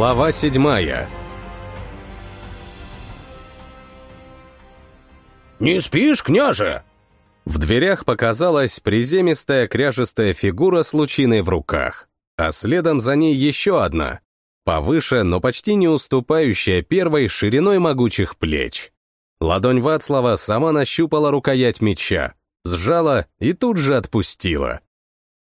Глава седьмая «Не спишь, княже?» В дверях показалась приземистая кряжестая фигура с лучиной в руках, а следом за ней еще одна, повыше, но почти не уступающая первой шириной могучих плеч. Ладонь Вацлава сама нащупала рукоять меча, сжала и тут же отпустила.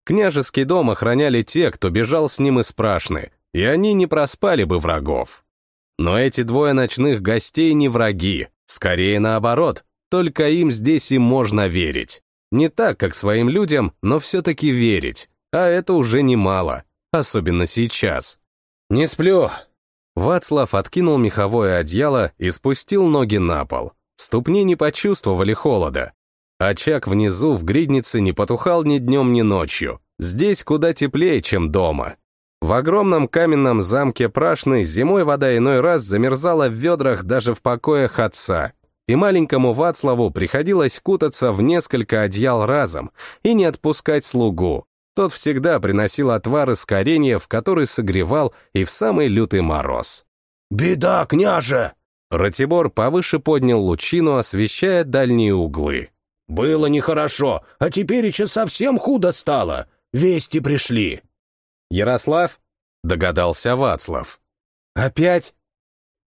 Княжеский дом охраняли те, кто бежал с ним из Прашны, и они не проспали бы врагов. Но эти двое ночных гостей не враги, скорее наоборот, только им здесь и можно верить. Не так, как своим людям, но все-таки верить, а это уже немало, особенно сейчас. «Не сплю!» Вацлав откинул меховое одеяло и спустил ноги на пол. Ступни не почувствовали холода. Очаг внизу в гриднице не потухал ни днем, ни ночью. Здесь куда теплее, чем дома. В огромном каменном замке Прашны зимой вода иной раз замерзала в ведрах даже в покоях отца, и маленькому Вацлаву приходилось кутаться в несколько одеял разом и не отпускать слугу. Тот всегда приносил отвар из кореньев, который согревал и в самый лютый мороз. «Беда, княже!» Ратибор повыше поднял лучину, освещая дальние углы. «Было нехорошо, а теперь еще совсем худо стало. Вести пришли». «Ярослав?» — догадался Вацлав. «Опять?»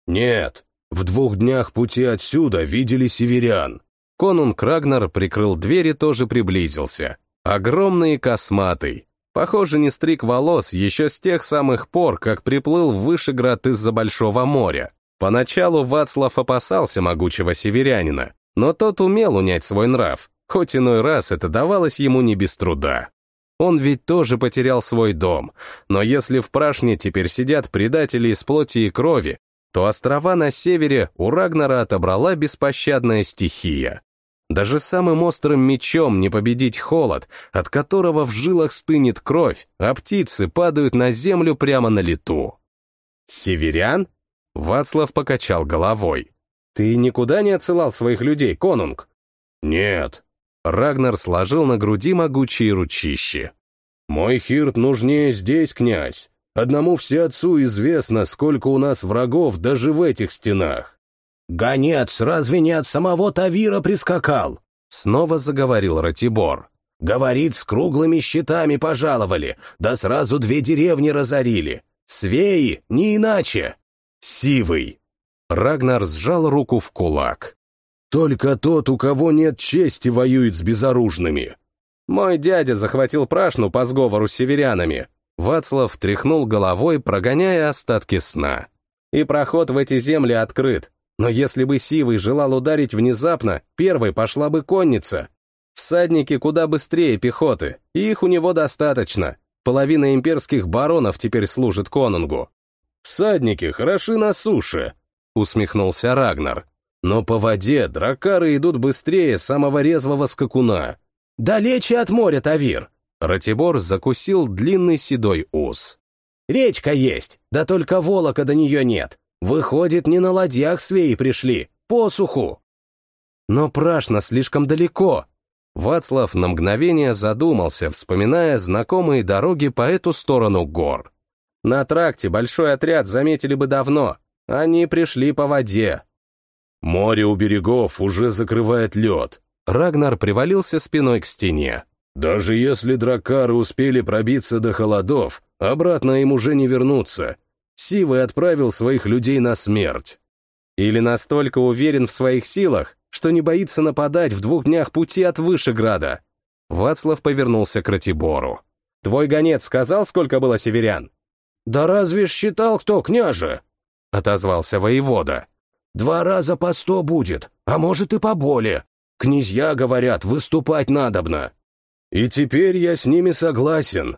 «Нет, в двух днях пути отсюда видели северян». Конунг Рагнар прикрыл дверь и тоже приблизился. Огромный и косматый. Похоже, не стриг волос еще с тех самых пор, как приплыл в Вышеград из-за Большого моря. Поначалу Вацлав опасался могучего северянина, но тот умел унять свой нрав, хоть иной раз это давалось ему не без труда. Он ведь тоже потерял свой дом, но если в Прашне теперь сидят предатели из плоти и крови, то острова на севере у Рагнара отобрала беспощадная стихия. Даже самым острым мечом не победить холод, от которого в жилах стынет кровь, а птицы падают на землю прямо на лету. «Северян?» — Вацлав покачал головой. «Ты никуда не отсылал своих людей, конунг?» «Нет», Рагнар сложил на груди могучие ручищи. «Мой хирт нужнее здесь, князь. Одному всеотцу известно, сколько у нас врагов даже в этих стенах». «Гонец разве не от самого Тавира прискакал?» Снова заговорил Ратибор. «Говорит, с круглыми щитами пожаловали, да сразу две деревни разорили. Свеи, не иначе. Сивый». Рагнар сжал руку в кулак. Только тот, у кого нет чести, воюет с безоружными. Мой дядя захватил Прашну по сговору с северянами. Вацлав тряхнул головой, прогоняя остатки сна. И проход в эти земли открыт. Но если бы Сивый желал ударить внезапно, первой пошла бы конница. Всадники куда быстрее пехоты, и их у него достаточно. Половина имперских баронов теперь служит конунгу. «Всадники хороши на суше», — усмехнулся Рагнар. Но по воде дракары идут быстрее самого резвого скакуна. Далече от моря, Тавир. Ратибор закусил длинный седой ус. Речка есть, да только волока до нее нет. Выходит, не на ладьях свеи пришли, по суху. Но Прашна слишком далеко. Вацлав на мгновение задумался, вспоминая знакомые дороги по эту сторону гор. На тракте большой отряд заметили бы давно. Они пришли по воде, Море у берегов уже закрывает лед. Рагнар привалился спиной к стене. Даже если дракары успели пробиться до холодов, обратно им уже не вернуться. Сивый отправил своих людей на смерть. Или настолько уверен в своих силах, что не боится нападать в двух днях пути от Вышеграда. Вацлав повернулся к Ратибору. «Твой гонец сказал, сколько было северян?» «Да разве считал кто, княже?» — отозвался воевода. Два раза по сто будет, а может и поболее. Князья говорят, выступать надобно. И теперь я с ними согласен.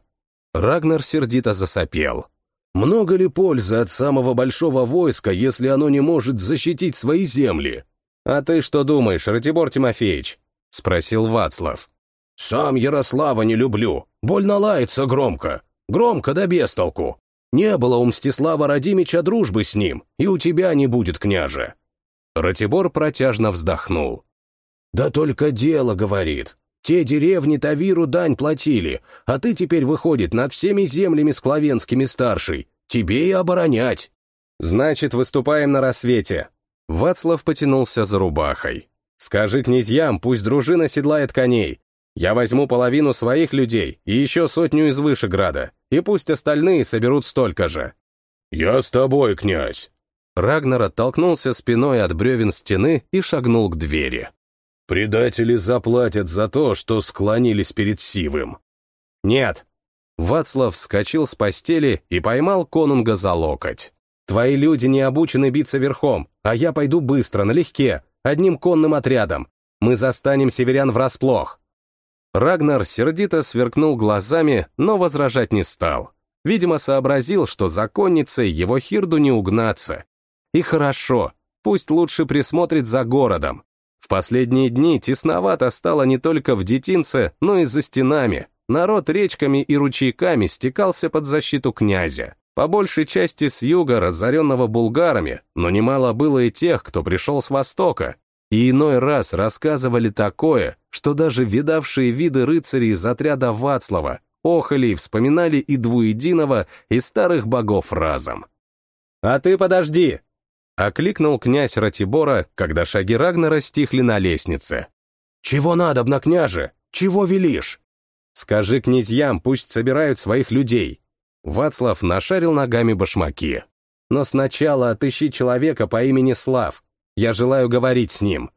Рагнар сердито засопел. Много ли пользы от самого большого войска, если оно не может защитить свои земли? А ты что думаешь, Ратибор Тимофеевич? Спросил Вацлав. Сам Ярослава не люблю. Больно лается громко. Громко да без толку. Не было у Мстислава Радимича дружбы с ним, и у тебя не будет, княже». Ратибор протяжно вздохнул. «Да только дело, — говорит. Те деревни Тавиру дань платили, а ты теперь, выходит, над всеми землями склавенскими старший. тебе и оборонять. Значит, выступаем на рассвете. Вацлав потянулся за рубахой. Скажи князьям, пусть дружина седлает коней. Я возьму половину своих людей и еще сотню из Вышеграда, и пусть остальные соберут столько же. Я с тобой, князь. Рагнар оттолкнулся спиной от бревен стены и шагнул к двери. «Предатели заплатят за то, что склонились перед Сивым». «Нет». Вацлав вскочил с постели и поймал конунга за локоть. «Твои люди не обучены биться верхом, а я пойду быстро, налегке, одним конным отрядом. Мы застанем северян врасплох». Рагнар сердито сверкнул глазами, но возражать не стал. Видимо, сообразил, что законницей его Хирду не угнаться. И хорошо, пусть лучше присмотрит за городом. В последние дни тесновато стало не только в детинце, но и за стенами. Народ речками и ручейками стекался под защиту князя. По большей части с юга, разоренного булгарами, но немало было и тех, кто пришел с востока. И иной раз рассказывали такое, что даже видавшие виды рыцарей из отряда Вацлава охали и вспоминали и двуединого, и старых богов разом. «А ты подожди!» Окликнул князь Ратибора, когда шаги Рагнара стихли на лестнице. «Чего надо, на княже? Чего велишь?» «Скажи князьям, пусть собирают своих людей». Вацлав нашарил ногами башмаки. «Но сначала отыщи человека по имени Слав. Я желаю говорить с ним».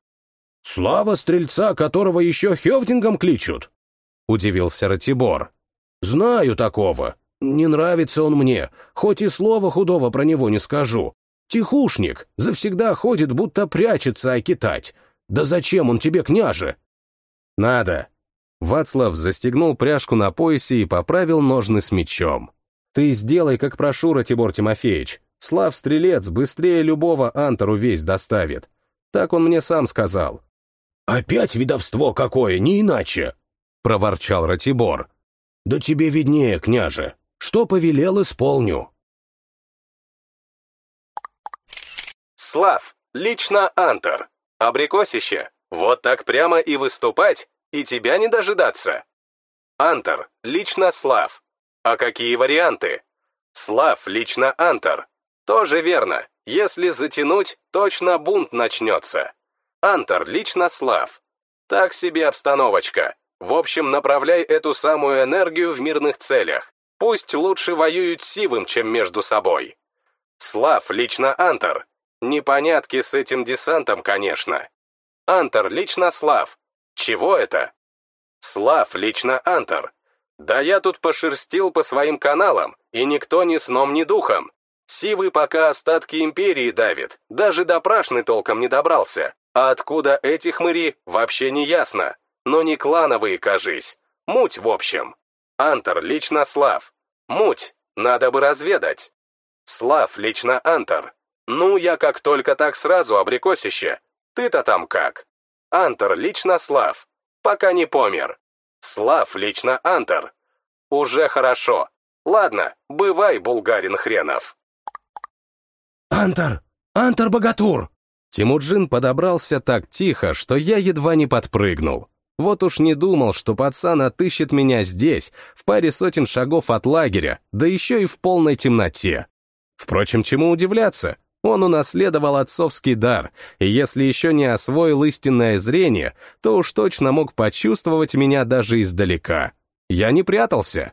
«Слава стрельца, которого еще Хевдингом кличут?» — удивился Ратибор. «Знаю такого. Не нравится он мне, хоть и слова худого про него не скажу. Тихушник, завсегда ходит, будто прячется окитать. Да зачем он тебе, княже? Надо. Вацлав застегнул пряжку на поясе и поправил ножны с мечом. Ты сделай, как прошу, Ратибор Тимофеевич. Слав Стрелец быстрее любого Антору весь доставит. Так он мне сам сказал. «Опять видовство какое, не иначе!» — проворчал Ратибор. «Да тебе виднее, княже. Что повелел, исполню». Слав, лично Антер. Абрикосище, вот так прямо и выступать, и тебя не дожидаться. Антер, лично Слав. А какие варианты? Слав, лично Антер. Тоже верно. Если затянуть, точно бунт начнется. Антер, лично Слав. Так себе обстановочка. В общем, направляй эту самую энергию в мирных целях. Пусть лучше воюют сивым, чем между собой. Слав, лично Антер. Непонятки с этим десантом, конечно. Антер, лично Слав. Чего это? Слав, лично Антер. Да я тут пошерстил по своим каналам, и никто ни сном, ни духом. Сивый пока остатки империи давит, даже до Прашны толком не добрался. А откуда эти хмыри, вообще не ясно. Но не клановые, кажись. Муть, в общем. Антер, лично Слав. Муть, надо бы разведать. Слав, лично Антер. Ну, я как только так сразу, абрикосище. Ты-то там как? Антер лично Слав. Пока не помер. Слав лично Антер. Уже хорошо. Ладно, бывай, булгарин хренов. Антер! Антер Богатур! Тимуджин подобрался так тихо, что я едва не подпрыгнул. Вот уж не думал, что пацан отыщет меня здесь, в паре сотен шагов от лагеря, да еще и в полной темноте. Впрочем, чему удивляться? Он унаследовал отцовский дар, и если еще не освоил истинное зрение, то уж точно мог почувствовать меня даже издалека. Я не прятался.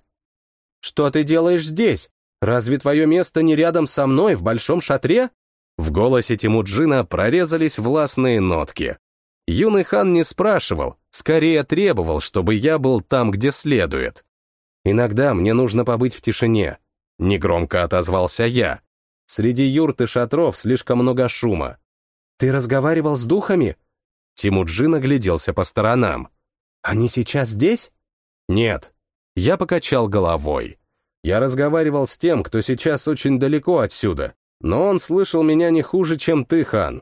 «Что ты делаешь здесь? Разве твое место не рядом со мной в большом шатре?» В голосе Тимуджина прорезались властные нотки. Юный хан не спрашивал, скорее требовал, чтобы я был там, где следует. «Иногда мне нужно побыть в тишине», — негромко отозвался я. Среди юрт и шатров слишком много шума. «Ты разговаривал с духами?» Тимуджин огляделся по сторонам. «Они сейчас здесь?» «Нет». Я покачал головой. Я разговаривал с тем, кто сейчас очень далеко отсюда, но он слышал меня не хуже, чем ты, хан.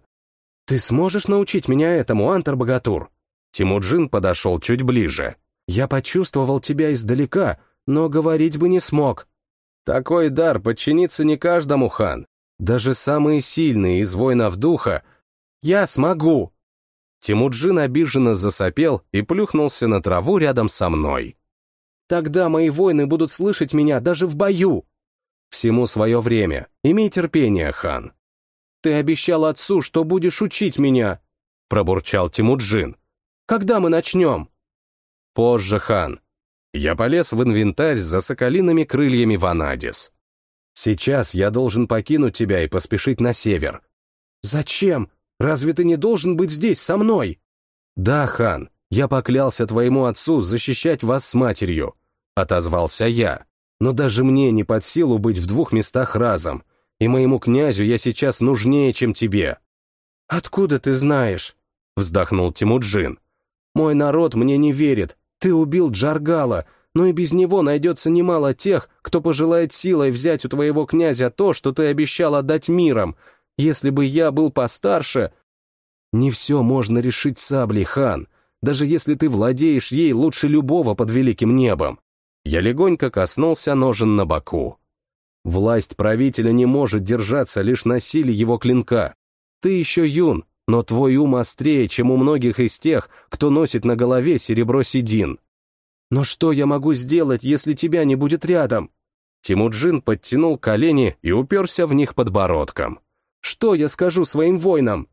«Ты сможешь научить меня этому, Антар-богатур?» Тимуджин подошел чуть ближе. «Я почувствовал тебя издалека, но говорить бы не смог. Такой дар подчинится не каждому, хан. Даже самые сильные из воинов духа. Я смогу!» Тимуджин обиженно засопел и плюхнулся на траву рядом со мной. «Тогда мои воины будут слышать меня даже в бою!» Всему свое время. Имей терпение, хан. Ты обещал отцу, что будешь учить меня, пробурчал Тимуджин. Когда мы начнем? Позже, хан. Я полез в инвентарь за соколиными крыльями Ванадис. Сейчас я должен покинуть тебя и поспешить на север. Зачем? Разве ты не должен быть здесь со мной? Да, хан, я поклялся твоему отцу защищать вас с матерью, отозвался я. Но даже мне не под силу быть в двух местах разом, и моему князю я сейчас нужнее, чем тебе. Откуда ты знаешь? Вздохнул Тимуджин. Мой народ мне не верит. Ты убил Джаргала, но и без него найдется немало тех, кто пожелает силой взять у твоего князя то, что ты обещал отдать миром, если бы я был постарше... Не все можно решить саблей, хан, даже если ты владеешь ей лучше любого под великим небом. Я легонько коснулся ножен на боку. Власть правителя не может держаться лишь на силе его клинка. Ты еще юн, но твой ум острее, чем у многих из тех, кто носит на голове серебро седин. Но что я могу сделать, если тебя не будет рядом? Тимуджин подтянул колени и уперся в них подбородком. Что я скажу своим воинам?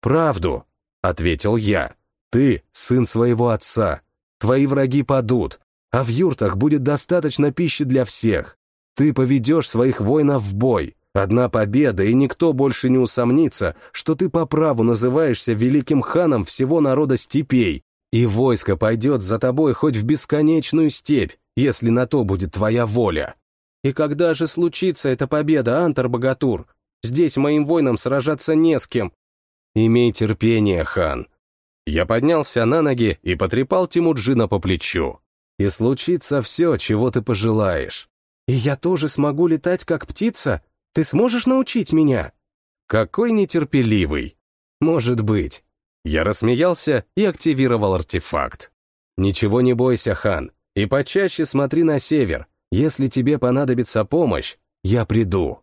Правду, ответил я. Ты сын своего отца. Твои враги падут, а в юртах будет достаточно пищи для всех. Ты поведешь своих воинов в бой. Одна победа, и никто больше не усомнится, что ты по праву называешься великим ханом всего народа степей, и войско пойдет за тобой хоть в бесконечную степь, если на то будет твоя воля. И когда же случится эта победа, Антар-богатур? Здесь моим воинам сражаться не с кем. Имей терпение, хан. Я поднялся на ноги и потрепал Тимуджина по плечу. И случится все, чего ты пожелаешь. И я тоже смогу летать, как птица? Ты сможешь научить меня? Какой нетерпеливый. Может быть. Я рассмеялся и активировал артефакт. Ничего не бойся, хан, и почаще смотри на север. Если тебе понадобится помощь, я приду.